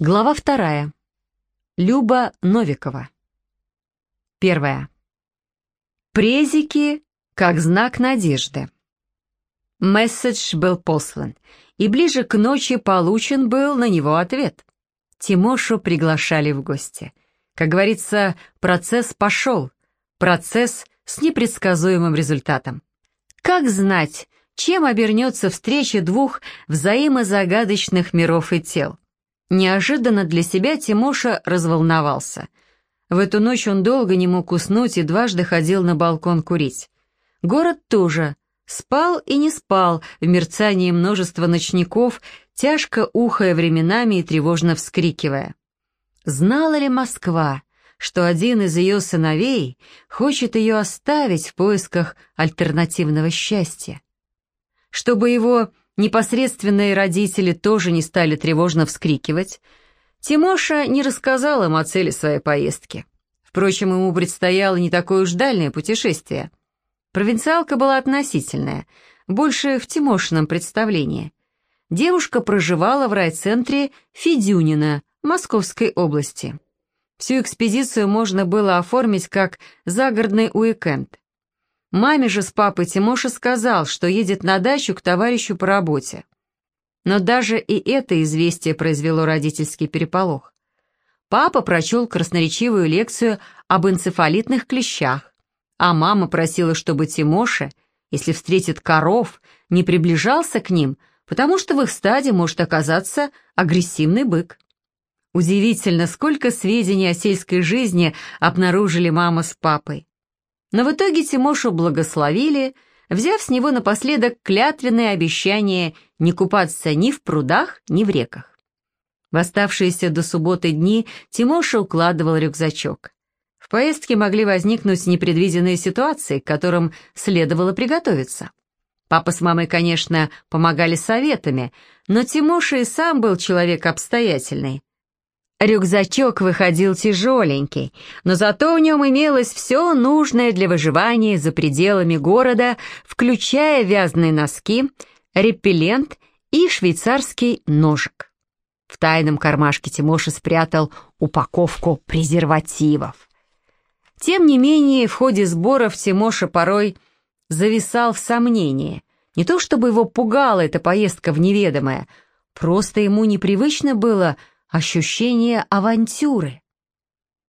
Глава вторая. Люба Новикова. Первая. Презики как знак надежды. Месседж был послан, и ближе к ночи получен был на него ответ. Тимошу приглашали в гости. Как говорится, процесс пошел. Процесс с непредсказуемым результатом. Как знать, чем обернется встреча двух взаимозагадочных миров и тел? Неожиданно для себя Тимоша разволновался. В эту ночь он долго не мог уснуть и дважды ходил на балкон курить. Город тоже. Спал и не спал в мерцании множества ночников, тяжко ухая временами и тревожно вскрикивая. Знала ли Москва, что один из ее сыновей хочет ее оставить в поисках альтернативного счастья? Чтобы его непосредственные родители тоже не стали тревожно вскрикивать, Тимоша не рассказал им о цели своей поездки. Впрочем, ему предстояло не такое уж дальнее путешествие. Провинциалка была относительная, больше в Тимошином представлении. Девушка проживала в райцентре Федюнина, Московской области. Всю экспедицию можно было оформить как загородный уикенд. Маме же с папой Тимоша сказал, что едет на дачу к товарищу по работе. Но даже и это известие произвело родительский переполох. Папа прочел красноречивую лекцию об энцефалитных клещах, а мама просила, чтобы Тимоша, если встретит коров, не приближался к ним, потому что в их стаде может оказаться агрессивный бык. Удивительно, сколько сведений о сельской жизни обнаружили мама с папой. Но в итоге Тимошу благословили, взяв с него напоследок клятвенное обещание не купаться ни в прудах, ни в реках. В оставшиеся до субботы дни Тимоша укладывал рюкзачок. В поездке могли возникнуть непредвиденные ситуации, к которым следовало приготовиться. Папа с мамой, конечно, помогали советами, но Тимоша и сам был человек обстоятельный. Рюкзачок выходил тяжеленький, но зато в нем имелось все нужное для выживания за пределами города, включая вязаные носки, репеллент и швейцарский ножик. В тайном кармашке Тимоша спрятал упаковку презервативов. Тем не менее, в ходе сборов Тимоша порой зависал в сомнении. Не то чтобы его пугала эта поездка в неведомое, просто ему непривычно было ощущение авантюры.